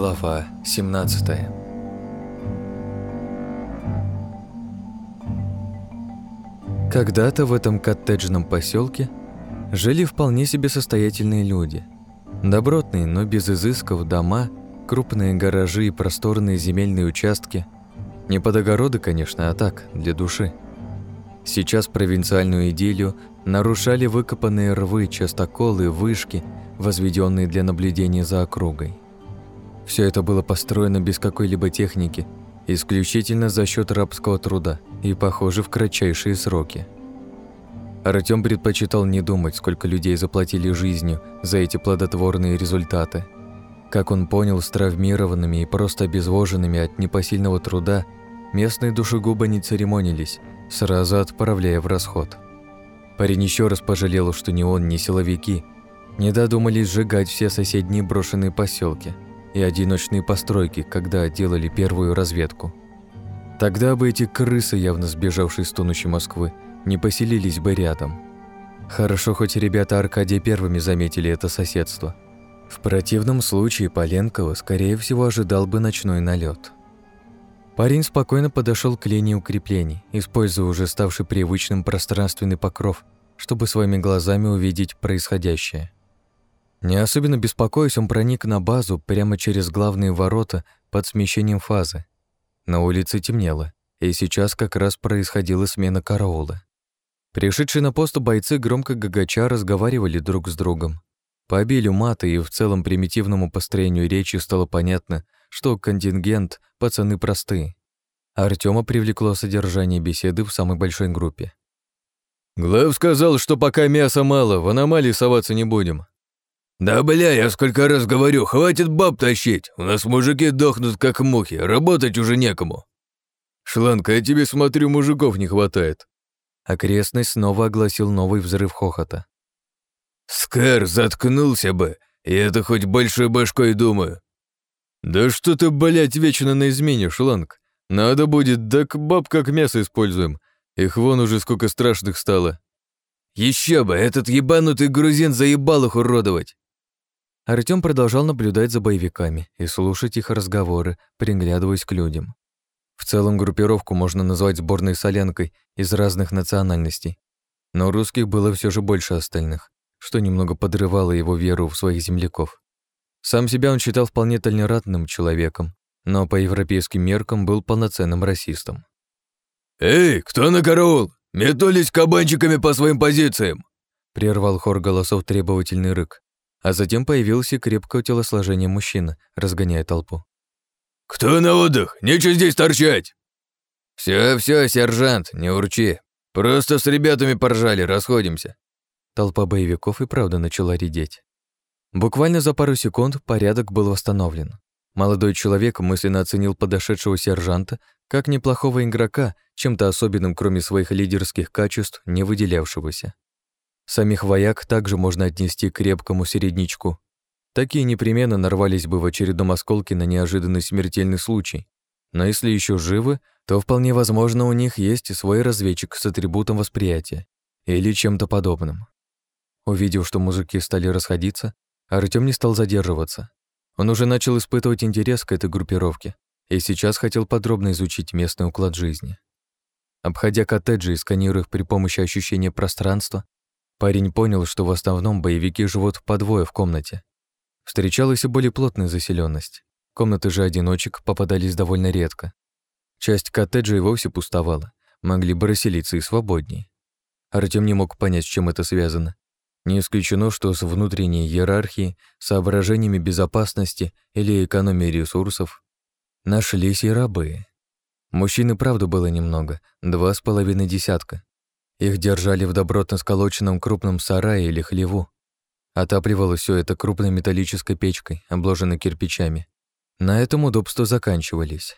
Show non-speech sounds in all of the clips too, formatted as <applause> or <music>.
Глава 17 Когда-то в этом коттеджном поселке жили вполне себе состоятельные люди. Добротные, но без изысков дома, крупные гаражи и просторные земельные участки. Не под огороды, конечно, а так, для души. Сейчас провинциальную идиллию нарушали выкопанные рвы, частоколы, вышки, возведенные для наблюдения за округой. Все это было построено без какой-либо техники, исключительно за счет рабского труда и, похоже, в кратчайшие сроки. Артём предпочитал не думать, сколько людей заплатили жизнью за эти плодотворные результаты. Как он понял, с травмированными и просто обезвоженными от непосильного труда местные душегубы не церемонились, сразу отправляя в расход. Парень еще раз пожалел, что ни он, ни силовики не додумались сжигать все соседние брошенные поселки – и одиночные постройки, когда делали первую разведку. Тогда бы эти крысы, явно сбежавшие с тонущей Москвы, не поселились бы рядом. Хорошо, хоть ребята Аркадия первыми заметили это соседство. В противном случае Поленкова, скорее всего, ожидал бы ночной налет. Парень спокойно подошел к линии укреплений, используя уже ставший привычным пространственный покров, чтобы своими глазами увидеть происходящее. Не особенно беспокоясь, он проник на базу прямо через главные ворота под смещением фазы. На улице темнело, и сейчас как раз происходила смена караула. Пришедшие на пост бойцы громко гагача разговаривали друг с другом. По обилию мата и в целом примитивному построению речи стало понятно, что контингент – пацаны простые. Артема привлекло содержание беседы в самой большой группе. «Глав сказал, что пока мяса мало, в аномалии соваться не будем. «Да бля, я сколько раз говорю, хватит баб тащить, у нас мужики дохнут как мухи, работать уже некому». «Шланка, я тебе смотрю, мужиков не хватает». Окрестность снова огласил новый взрыв хохота. «Скар, заткнулся бы, и это хоть большой башкой думаю». «Да что ты, блядь, вечно на измене, шланг? Надо будет, так баб как мясо используем. Их вон уже сколько страшных стало». «Еще бы, этот ебанутый грузин заебал их уродовать!» Артём продолжал наблюдать за боевиками и слушать их разговоры, приглядываясь к людям. В целом группировку можно назвать сборной солянкой из разных национальностей. Но русских было все же больше остальных, что немного подрывало его веру в своих земляков. Сам себя он считал вполне толерантным человеком, но по европейским меркам был полноценным расистом. «Эй, кто на караул? Метнулись кабанчиками по своим позициям!» Прервал хор голосов требовательный рык, а затем появился крепкого телосложения мужчина, разгоняя толпу. «Кто на отдых? Нечего здесь торчать!» «Всё, всё, сержант, не урчи. Просто с ребятами поржали, расходимся». Толпа боевиков и правда начала редеть. Буквально за пару секунд порядок был восстановлен. Молодой человек мысленно оценил подошедшего сержанта как неплохого игрока, чем-то особенным, кроме своих лидерских качеств, не выделявшегося. Самих вояк также можно отнести к крепкому середнячку. Такие непременно нарвались бы в очередном осколке на неожиданный смертельный случай. Но если еще живы, то вполне возможно у них есть свой разведчик с атрибутом восприятия или чем-то подобным. Увидев, что мужики стали расходиться, Артём не стал задерживаться. Он уже начал испытывать интерес к этой группировке и сейчас хотел подробно изучить местный уклад жизни. Обходя коттеджи и сканируя их при помощи ощущения пространства, Парень понял, что в основном боевики живут по двое в комнате. Встречалась и более плотная заселенность. Комнаты же одиночек попадались довольно редко. Часть коттеджа и вовсе пустовала, могли бы расселиться и свободнее. Артём не мог понять, с чем это связано. Не исключено, что с внутренней иерархией, соображениями безопасности или экономии ресурсов нашлись и рабы. Мужчин и правда было немного, два с половиной десятка. Их держали в добротно сколоченном крупном сарае или хлеву. Отапливалось все это крупной металлической печкой, обложенной кирпичами. На этом удобства заканчивались.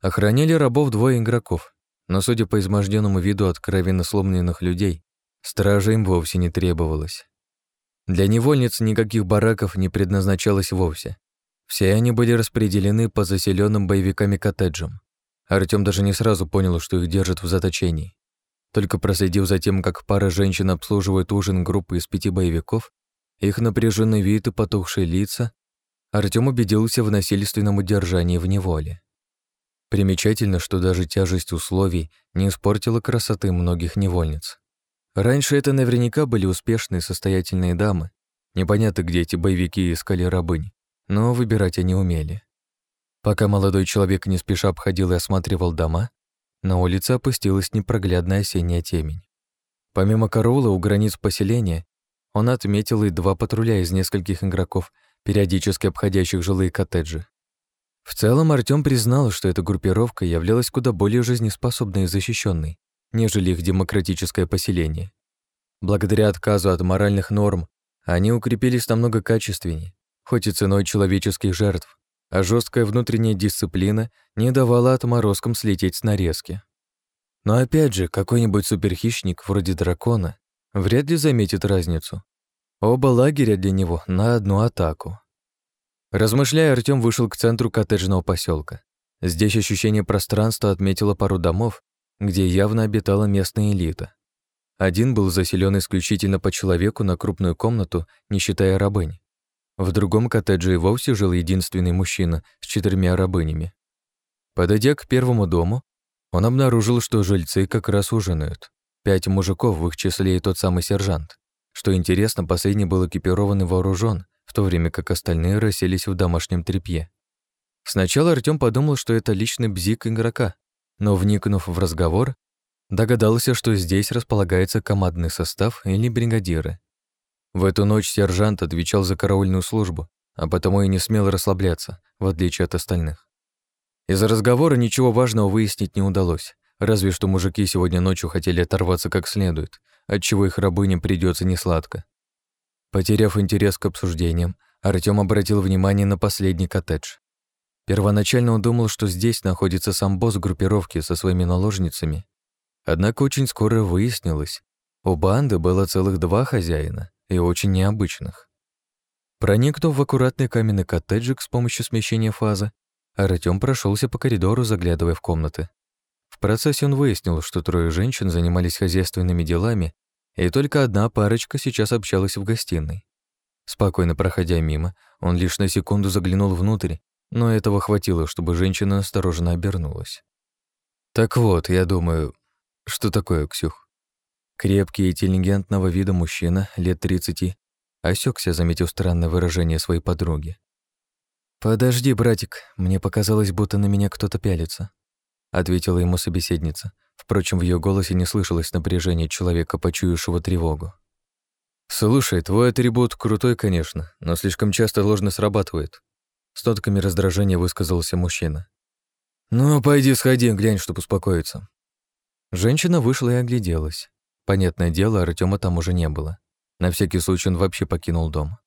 Охраняли рабов двое игроков, но, судя по изможденному виду откровенно сломленных людей, стража им вовсе не требовалось. Для невольниц никаких бараков не предназначалось вовсе. Все они были распределены по заселенным боевиками коттеджам. Артём даже не сразу понял, что их держат в заточении. Только проследив за тем, как пара женщин обслуживает ужин группы из пяти боевиков, их напряженный вид и потухшие лица, Артём убедился в насильственном удержании в неволе. Примечательно, что даже тяжесть условий не испортила красоты многих невольниц. Раньше это наверняка были успешные состоятельные дамы. Непонятно, где эти боевики искали рабынь, но выбирать они умели. Пока молодой человек не спеша обходил и осматривал дома, на улице опустилась непроглядная осенняя темень. Помимо караула у границ поселения, он отметил и два патруля из нескольких игроков, периодически обходящих жилые коттеджи. В целом Артём признал, что эта группировка являлась куда более жизнеспособной и защищенной, нежели их демократическое поселение. Благодаря отказу от моральных норм они укрепились намного качественнее, хоть и ценой человеческих жертв, а жесткая внутренняя дисциплина не давала отморозкам слететь с нарезки. Но опять же, какой-нибудь суперхищник вроде дракона вряд ли заметит разницу. Оба лагеря для него на одну атаку. Размышляя, Артём вышел к центру коттеджного поселка. Здесь ощущение пространства отметило пару домов, где явно обитала местная элита. Один был заселен исключительно по человеку на крупную комнату, не считая рабынь. В другом коттедже и вовсе жил единственный мужчина с четырьмя рабынями. Подойдя к первому дому, он обнаружил, что жильцы как раз ужинают. Пять мужиков, в их числе и тот самый сержант. Что интересно, последний был экипирован и вооружен, в то время как остальные расселись в домашнем тряпье. Сначала Артём подумал, что это личный бзик игрока, но, вникнув в разговор, догадался, что здесь располагается командный состав или бригадиры. В эту ночь сержант отвечал за караульную службу, а потому и не смел расслабляться, в отличие от остальных. Из разговора ничего важного выяснить не удалось, разве что мужики сегодня ночью хотели оторваться как следует, отчего их рабыням придется несладко. Потеряв интерес к обсуждениям, Артём обратил внимание на последний коттедж. Первоначально он думал, что здесь находится сам босс группировки со своими наложницами. Однако очень скоро выяснилось, у банды было целых два хозяина и очень необычных. Проникнув в аккуратный каменный коттеджик с помощью смещения фазы, Артём прошелся по коридору, заглядывая в комнаты. В процессе он выяснил, что трое женщин занимались хозяйственными делами, и только одна парочка сейчас общалась в гостиной. Спокойно проходя мимо, он лишь на секунду заглянул внутрь, но этого хватило, чтобы женщина осторожно обернулась. «Так вот, я думаю, что такое, Ксюх?» Крепкий и интеллигентного вида мужчина, лет тридцати, осекся, заметив странное выражение своей подруги. «Подожди, братик, мне показалось, будто на меня кто-то пялится», ответила ему собеседница. Впрочем, в ее голосе не слышалось напряжения человека, почуявшего тревогу. «Слушай, твой атрибут крутой, конечно, но слишком часто ложно срабатывает», с нотками раздражения высказался мужчина. «Ну, пойди сходи, глянь, чтоб успокоиться». Женщина вышла и огляделась. Понятное дело, Артема там уже не было. На всякий случай он вообще покинул дом.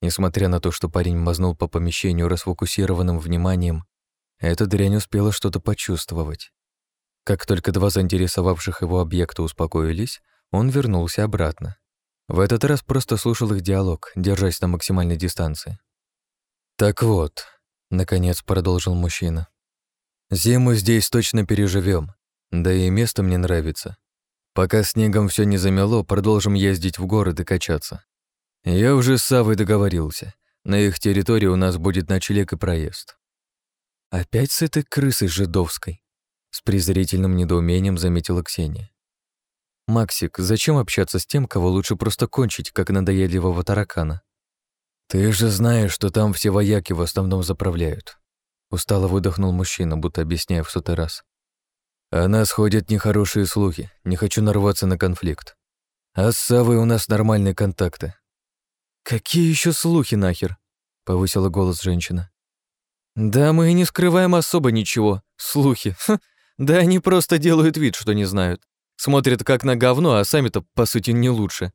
Несмотря на то, что парень мазнул по помещению расфокусированным вниманием, эта дрянь успела что-то почувствовать. Как только два заинтересовавших его объекта успокоились, он вернулся обратно. В этот раз просто слушал их диалог, держась на максимальной дистанции. «Так вот», — наконец продолжил мужчина, «зиму здесь точно переживем, да и место мне нравится. Пока снегом все не замело, продолжим ездить в город и качаться. Я уже с Савой договорился. На их территории у нас будет ночлег и проезд. Опять с этой крысой жидовской? С презрительным недоумением заметила Ксения. «Максик, зачем общаться с тем, кого лучше просто кончить, как надоедливого таракана?» «Ты же знаешь, что там все вояки в основном заправляют». Устало выдохнул мужчина, будто объясняя в сотый раз. О нас ходят нехорошие слухи, не хочу нарваться на конфликт. А с Савой у нас нормальные контакты. Какие еще слухи нахер? Повысила голос женщина. Да мы и не скрываем особо ничего. Слухи. Ха. Да они просто делают вид, что не знают. Смотрят как на говно, а сами-то, по сути, не лучше.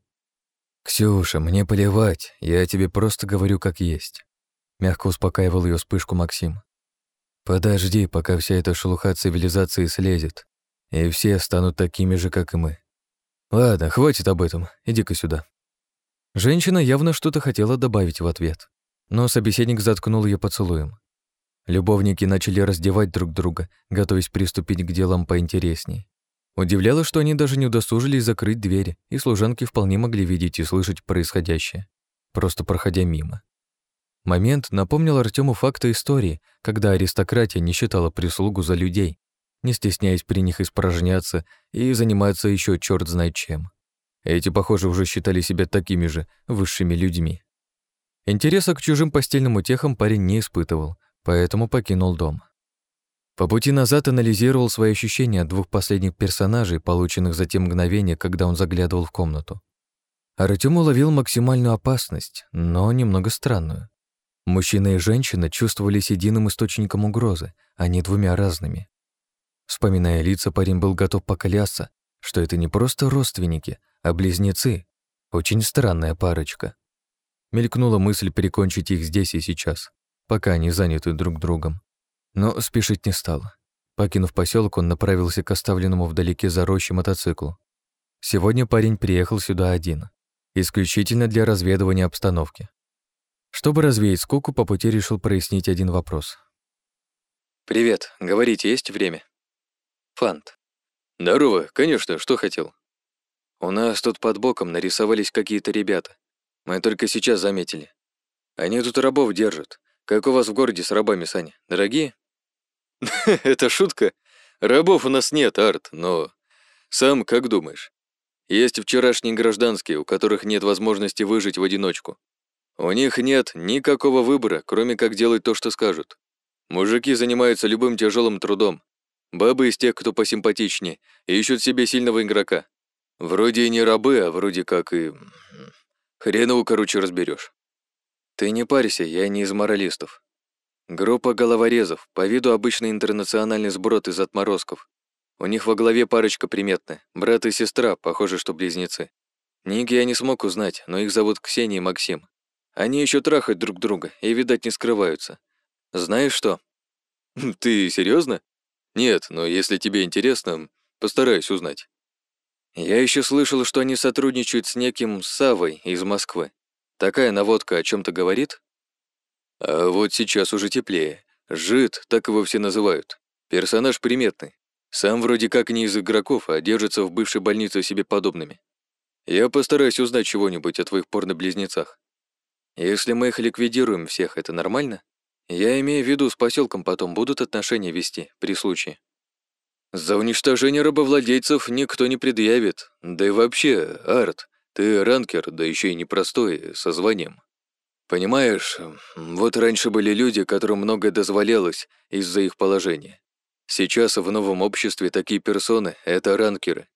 «Ксюша, мне плевать, я тебе просто говорю как есть», — мягко успокаивал ее вспышку Максим. Подожди, пока вся эта шелуха цивилизации слезет, и все станут такими же, как и мы. Ладно, хватит об этом, иди-ка сюда. Женщина явно что-то хотела добавить в ответ, но собеседник заткнул ее поцелуем. Любовники начали раздевать друг друга, готовясь приступить к делам поинтересней. Удивляло, что они даже не удосужились закрыть двери, и служанки вполне могли видеть и слышать происходящее, просто проходя мимо. Момент напомнил Артему факты истории, когда аристократия не считала прислугу за людей, не стесняясь при них испражняться и заниматься еще черт знает чем. Эти, похоже, уже считали себя такими же высшими людьми. Интереса к чужим постельным утехам парень не испытывал, поэтому покинул дом. По пути назад анализировал свои ощущения от двух последних персонажей, полученных за те мгновения, когда он заглядывал в комнату. Артём уловил максимальную опасность, но немного странную. Мужчина и женщина чувствовались единым источником угрозы, а не двумя разными. Вспоминая лица, парень был готов поклясться, что это не просто родственники, а близнецы. Очень странная парочка. Мелькнула мысль перекончить их здесь и сейчас, пока они заняты друг другом. Но спешить не стал. Покинув поселок, он направился к оставленному вдалеке за рощей мотоциклу. Сегодня парень приехал сюда один, исключительно для разведывания обстановки. Чтобы развеять скуку, по пути решил прояснить один вопрос. «Привет, говорите, есть время?» Фант. «Здорово, конечно, что хотел?» «У нас тут под боком нарисовались какие-то ребята. Мы только сейчас заметили. Они тут рабов держат. Как у вас в городе с рабами, Саня? Дорогие?» <laughs> «Это шутка? Рабов у нас нет, Арт, но... Сам как думаешь? Есть вчерашние гражданские, у которых нет возможности выжить в одиночку. У них нет никакого выбора, кроме как делать то, что скажут. Мужики занимаются любым тяжелым трудом, Бабы из тех, кто посимпатичнее, ищут себе сильного игрока. Вроде и не рабы, а вроде как и... Хренову, короче, разберешь. Ты не парься, я не из моралистов. Группа головорезов, по виду обычный интернациональный сброд из отморозков. У них во главе парочка приметная, брат и сестра, похоже, что близнецы. Ники я не смог узнать, но их зовут Ксения и Максим. Они еще трахают друг друга и, видать, не скрываются. Знаешь что? Ты серьезно? «Нет, но если тебе интересно, постараюсь узнать». «Я еще слышал, что они сотрудничают с неким Савой из Москвы. Такая наводка о чем то говорит?» «А вот сейчас уже теплее. Жид, так его все называют. Персонаж приметный. Сам вроде как не из игроков, а держится в бывшей больнице себе подобными. Я постараюсь узнать чего-нибудь о твоих порно-близнецах. Если мы их ликвидируем всех, это нормально?» Я имею в виду, с поселком потом будут отношения вести при случае. За уничтожение рабовладельцев никто не предъявит. Да и вообще, Арт, ты ранкер, да еще и непростой, со званием. Понимаешь, вот раньше были люди, которым многое дозволялось из-за их положения. Сейчас в новом обществе такие персоны — это ранкеры.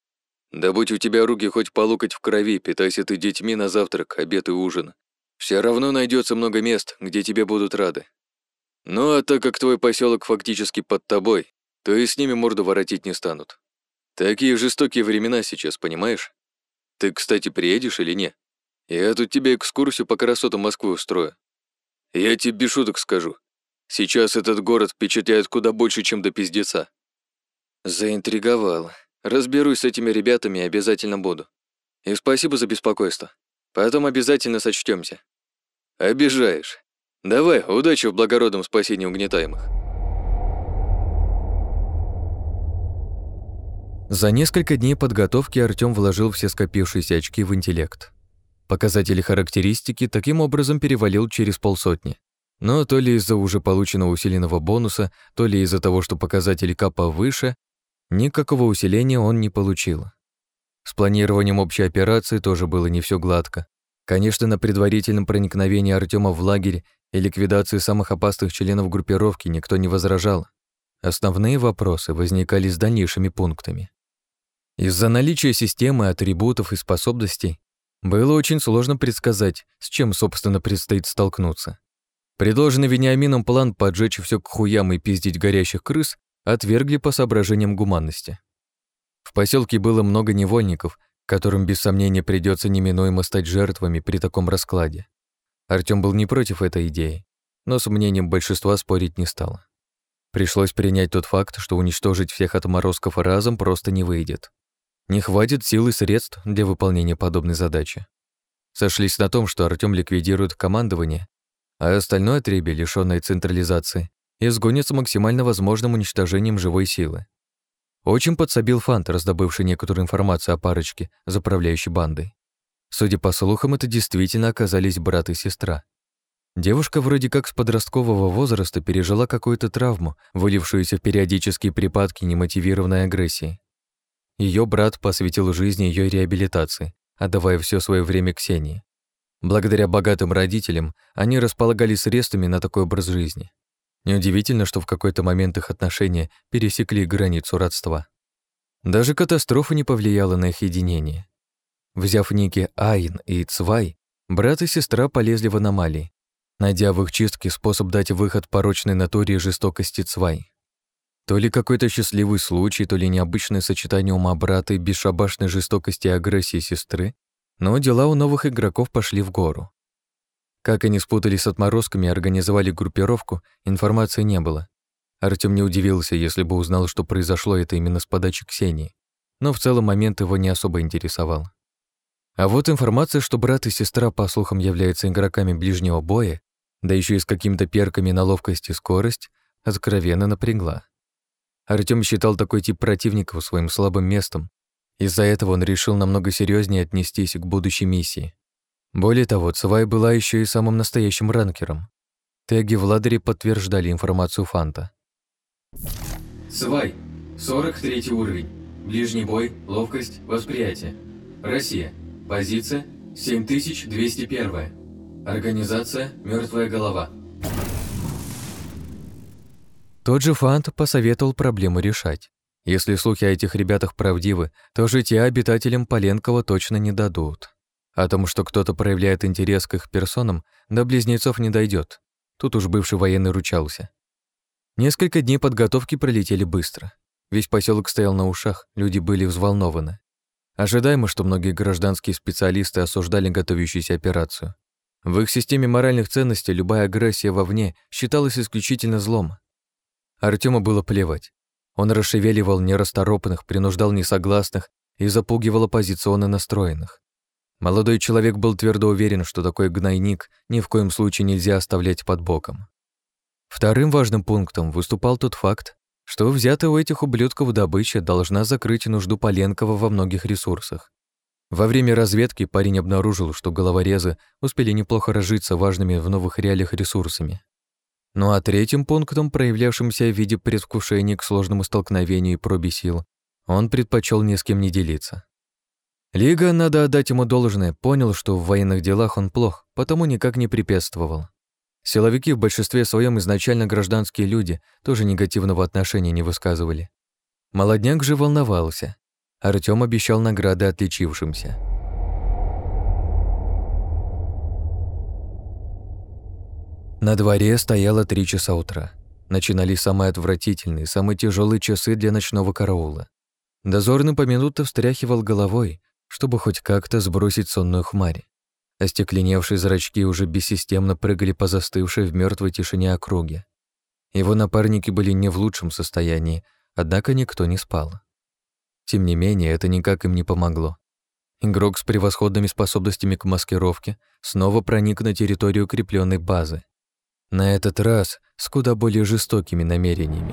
Да будь у тебя руки хоть по локоть в крови, питайся ты детьми на завтрак, обед и ужин. Все равно найдется много мест, где тебе будут рады. Ну а так как твой поселок фактически под тобой, то и с ними морду воротить не станут. Такие жестокие времена сейчас, понимаешь? Ты, кстати, приедешь или не? Я тут тебе экскурсию по красотам Москвы устрою. Я тебе без шуток скажу. Сейчас этот город впечатляет куда больше, чем до пиздеца. Заинтриговал. Разберусь с этими ребятами и обязательно буду. И спасибо за беспокойство. Потом обязательно сочтемся. Обижаешь. Давай, удачи в благородном спасении угнетаемых. За несколько дней подготовки Артём вложил все скопившиеся очки в интеллект. Показатели характеристики таким образом перевалил через полсотни. Но то ли из-за уже полученного усиленного бонуса, то ли из-за того, что показатели капа выше, никакого усиления он не получил. С планированием общей операции тоже было не все гладко. Конечно, на предварительном проникновении Артема в лагерь и ликвидации самых опасных членов группировки никто не возражал. Основные вопросы возникали с дальнейшими пунктами. Из-за наличия системы атрибутов и способностей было очень сложно предсказать, с чем, собственно, предстоит столкнуться. Предложенный Вениамином план поджечь все к хуям и пиздить горящих крыс отвергли по соображениям гуманности. В поселке было много невольников, которым без сомнения придется неминуемо стать жертвами при таком раскладе. Артём был не против этой идеи, но с мнением большинства спорить не стал. Пришлось принять тот факт, что уничтожить всех отморозков разом просто не выйдет. Не хватит сил и средств для выполнения подобной задачи. Сошлись на том, что Артём ликвидирует командование, а остальное отребье, лишённое централизации, изгонит с максимально возможным уничтожением живой силы. Очень подсобил Фант, раздобывший некоторую информацию о парочке, заправляющей бандой. Судя по слухам, это действительно оказались брат и сестра. Девушка вроде как с подросткового возраста пережила какую-то травму, вылившуюся в периодические припадки немотивированной агрессии. Ее брат посвятил жизни ее реабилитации, отдавая все свое время Ксении. Благодаря богатым родителям они располагали средствами на такой образ жизни. Неудивительно, что в какой-то момент их отношения пересекли границу родства. Даже катастрофа не повлияла на их единение. Взяв ники Айн и Цвай, брат и сестра полезли в аномалии, найдя в их чистке способ дать выход порочной натуре и жестокости Цвай. То ли какой-то счастливый случай, то ли необычное сочетание ума брата и бесшабашной жестокости и агрессии сестры, но дела у новых игроков пошли в гору. Как они спутались с отморозками и организовали группировку, информации не было. Артём не удивился, если бы узнал, что произошло это именно с подачи Ксении, но в целом момент его не особо интересовал. А вот информация, что брат и сестра, по слухам, являются игроками ближнего боя, да еще и с какими-то перками на ловкость и скорость, откровенно напрягла. Артём считал такой тип противников своим слабым местом, из-за этого он решил намного серьезнее отнестись к будущей миссии. Более того, Цвай была еще и самым настоящим ранкером. Теги в ладере подтверждали информацию Фанта. Свай, 43 уровень. Ближний бой, ловкость, восприятие. Россия. Позиция 7201. Организация «Мертвая голова». Тот же Фант посоветовал проблему решать. Если слухи о этих ребятах правдивы, то жития обитателям Поленкова точно не дадут. О том, что кто-то проявляет интерес к их персонам, до близнецов не дойдет. Тут уж бывший военный ручался. Несколько дней подготовки пролетели быстро. Весь поселок стоял на ушах, люди были взволнованы. Ожидаемо, что многие гражданские специалисты осуждали готовящуюся операцию. В их системе моральных ценностей любая агрессия вовне считалась исключительно злом. Артему было плевать. Он расшевеливал нерасторопных, принуждал несогласных и запугивал оппозиционно настроенных. Молодой человек был твердо уверен, что такой гнойник ни в коем случае нельзя оставлять под боком. Вторым важным пунктом выступал тот факт, что взятая у этих ублюдков добыча должна закрыть нужду Поленкова во многих ресурсах. Во время разведки парень обнаружил, что головорезы успели неплохо разжиться важными в новых реалиях ресурсами. Ну а третьим пунктом, проявлявшимся в виде предвкушения к сложному столкновению и пробе сил, он предпочел ни с кем не делиться. Лига, надо отдать ему должное, понял, что в военных делах он плох, потому никак не препятствовал. Силовики в большинстве своем изначально гражданские люди тоже негативного отношения не высказывали. Молодняк же волновался. Артём обещал награды отличившимся. На дворе стояло три часа утра. Начинались самые отвратительные, самые тяжелые часы для ночного караула. Дозорный поминутно встряхивал головой, чтобы хоть как-то сбросить сонную хмарь. Остекленевшие зрачки уже бессистемно прыгали по застывшей в мертвой тишине округе. Его напарники были не в лучшем состоянии, однако никто не спал. Тем не менее, это никак им не помогло. Игрок с превосходными способностями к маскировке снова проник на территорию укрепленной базы. На этот раз с куда более жестокими намерениями.